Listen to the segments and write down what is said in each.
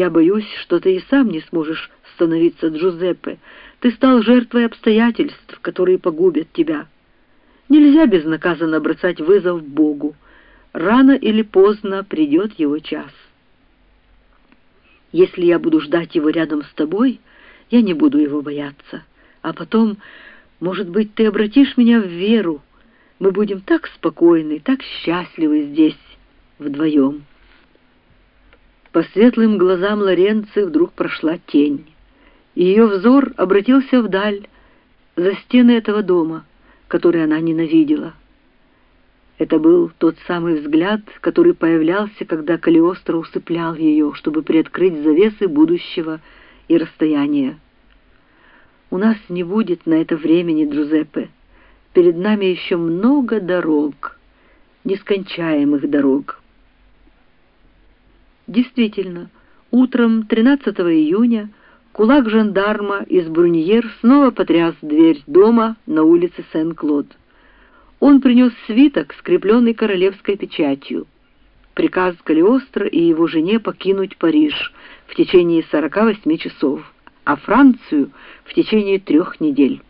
Я боюсь, что ты и сам не сможешь становиться Джузеппе. Ты стал жертвой обстоятельств, которые погубят тебя. Нельзя безнаказанно бросать вызов Богу. Рано или поздно придет его час. Если я буду ждать его рядом с тобой, я не буду его бояться. А потом, может быть, ты обратишь меня в веру. Мы будем так спокойны, так счастливы здесь, вдвоем. По светлым глазам Лоренцы вдруг прошла тень. Ее взор обратился вдаль, за стены этого дома, который она ненавидела. Это был тот самый взгляд, который появлялся, когда Калиостро усыплял ее, чтобы приоткрыть завесы будущего и расстояния. «У нас не будет на это времени, Джузеппе. Перед нами еще много дорог, нескончаемых дорог». Действительно, утром 13 июня кулак жандарма из Бруньер снова потряс дверь дома на улице Сен-Клод. Он принес свиток, скрепленный королевской печатью. Приказ Калиостро и его жене покинуть Париж в течение 48 часов, а Францию в течение трех недель.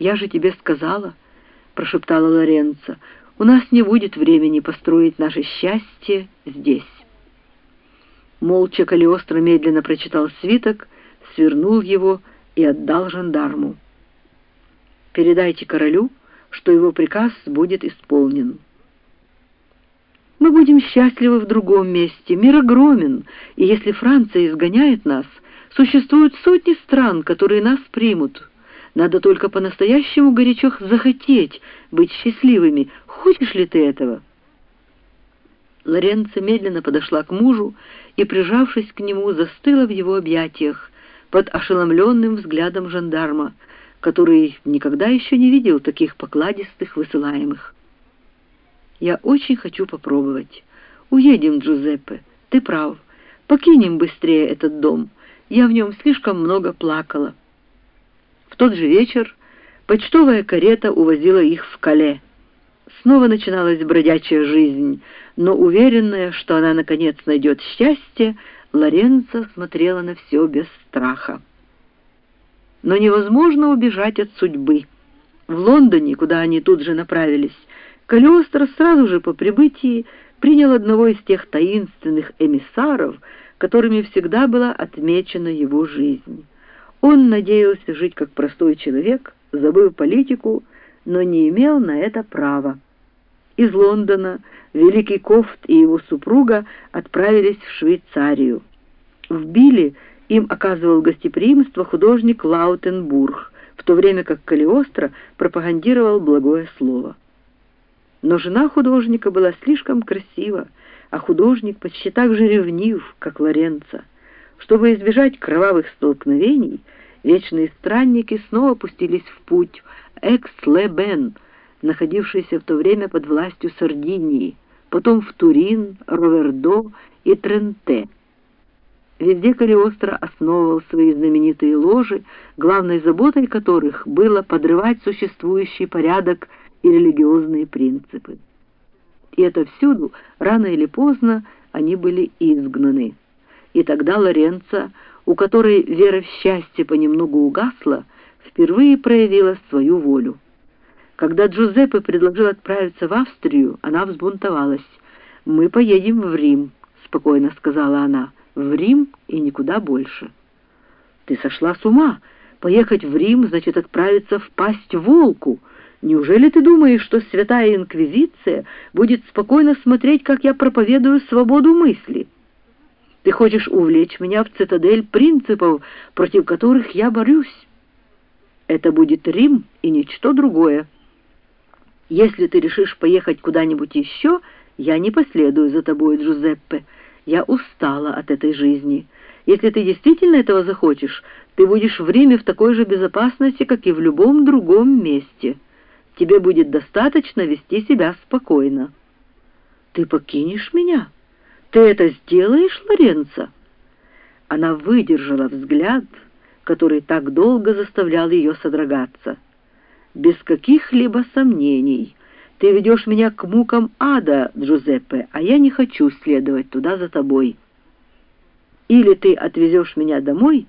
«Я же тебе сказала», — прошептала Лоренцо, — «у нас не будет времени построить наше счастье здесь». Молча Калиостро медленно прочитал свиток, свернул его и отдал жандарму. «Передайте королю», что его приказ будет исполнен. Мы будем счастливы в другом месте, мир огромен, и если Франция изгоняет нас, существуют сотни стран, которые нас примут. Надо только по-настоящему горячо захотеть быть счастливыми. Хочешь ли ты этого?» Лоренцо медленно подошла к мужу и, прижавшись к нему, застыла в его объятиях под ошеломленным взглядом жандарма, который никогда еще не видел таких покладистых высылаемых. «Я очень хочу попробовать. Уедем, Джузеппе. Ты прав. Покинем быстрее этот дом. Я в нем слишком много плакала». В тот же вечер почтовая карета увозила их в Кале. Снова начиналась бродячая жизнь, но уверенная, что она наконец найдет счастье, Лоренцо смотрела на все без страха но невозможно убежать от судьбы. В Лондоне, куда они тут же направились, Калиостро сразу же по прибытии принял одного из тех таинственных эмиссаров, которыми всегда была отмечена его жизнь. Он надеялся жить как простой человек, забыв политику, но не имел на это права. Из Лондона Великий Кофт и его супруга отправились в Швейцарию. В Билли им оказывал гостеприимство художник Лаутенбург, в то время как Калиостро пропагандировал благое слово. Но жена художника была слишком красива, а художник почти так же ревнив, как Лоренцо. Чтобы избежать кровавых столкновений, вечные странники снова пустились в путь Экс-Ле-Бен, находившийся в то время под властью Сардинии, потом в Турин, Ровердо и Тренте. Везде Калиостро основывал свои знаменитые ложи, главной заботой которых было подрывать существующий порядок и религиозные принципы. И это всюду, рано или поздно, они были изгнаны. И тогда Лоренцо, у которой вера в счастье понемногу угасла, впервые проявила свою волю. Когда Джузеппе предложил отправиться в Австрию, она взбунтовалась. «Мы поедем в Рим», — спокойно сказала она, — в Рим и никуда больше. Ты сошла с ума. Поехать в Рим значит отправиться в пасть волку. Неужели ты думаешь, что святая инквизиция будет спокойно смотреть, как я проповедую свободу мысли? Ты хочешь увлечь меня в цитадель принципов, против которых я борюсь? Это будет Рим и ничто другое. Если ты решишь поехать куда-нибудь еще, я не последую за тобой, Джузеппе. Я устала от этой жизни. Если ты действительно этого захочешь, ты будешь в Риме в такой же безопасности, как и в любом другом месте. Тебе будет достаточно вести себя спокойно. Ты покинешь меня? Ты это сделаешь, Лоренцо? Она выдержала взгляд, который так долго заставлял ее содрогаться. Без каких-либо сомнений — ты ведешь меня к мукам ада, Джузеппе, а я не хочу следовать туда за тобой». Или ты отвезешь меня домой,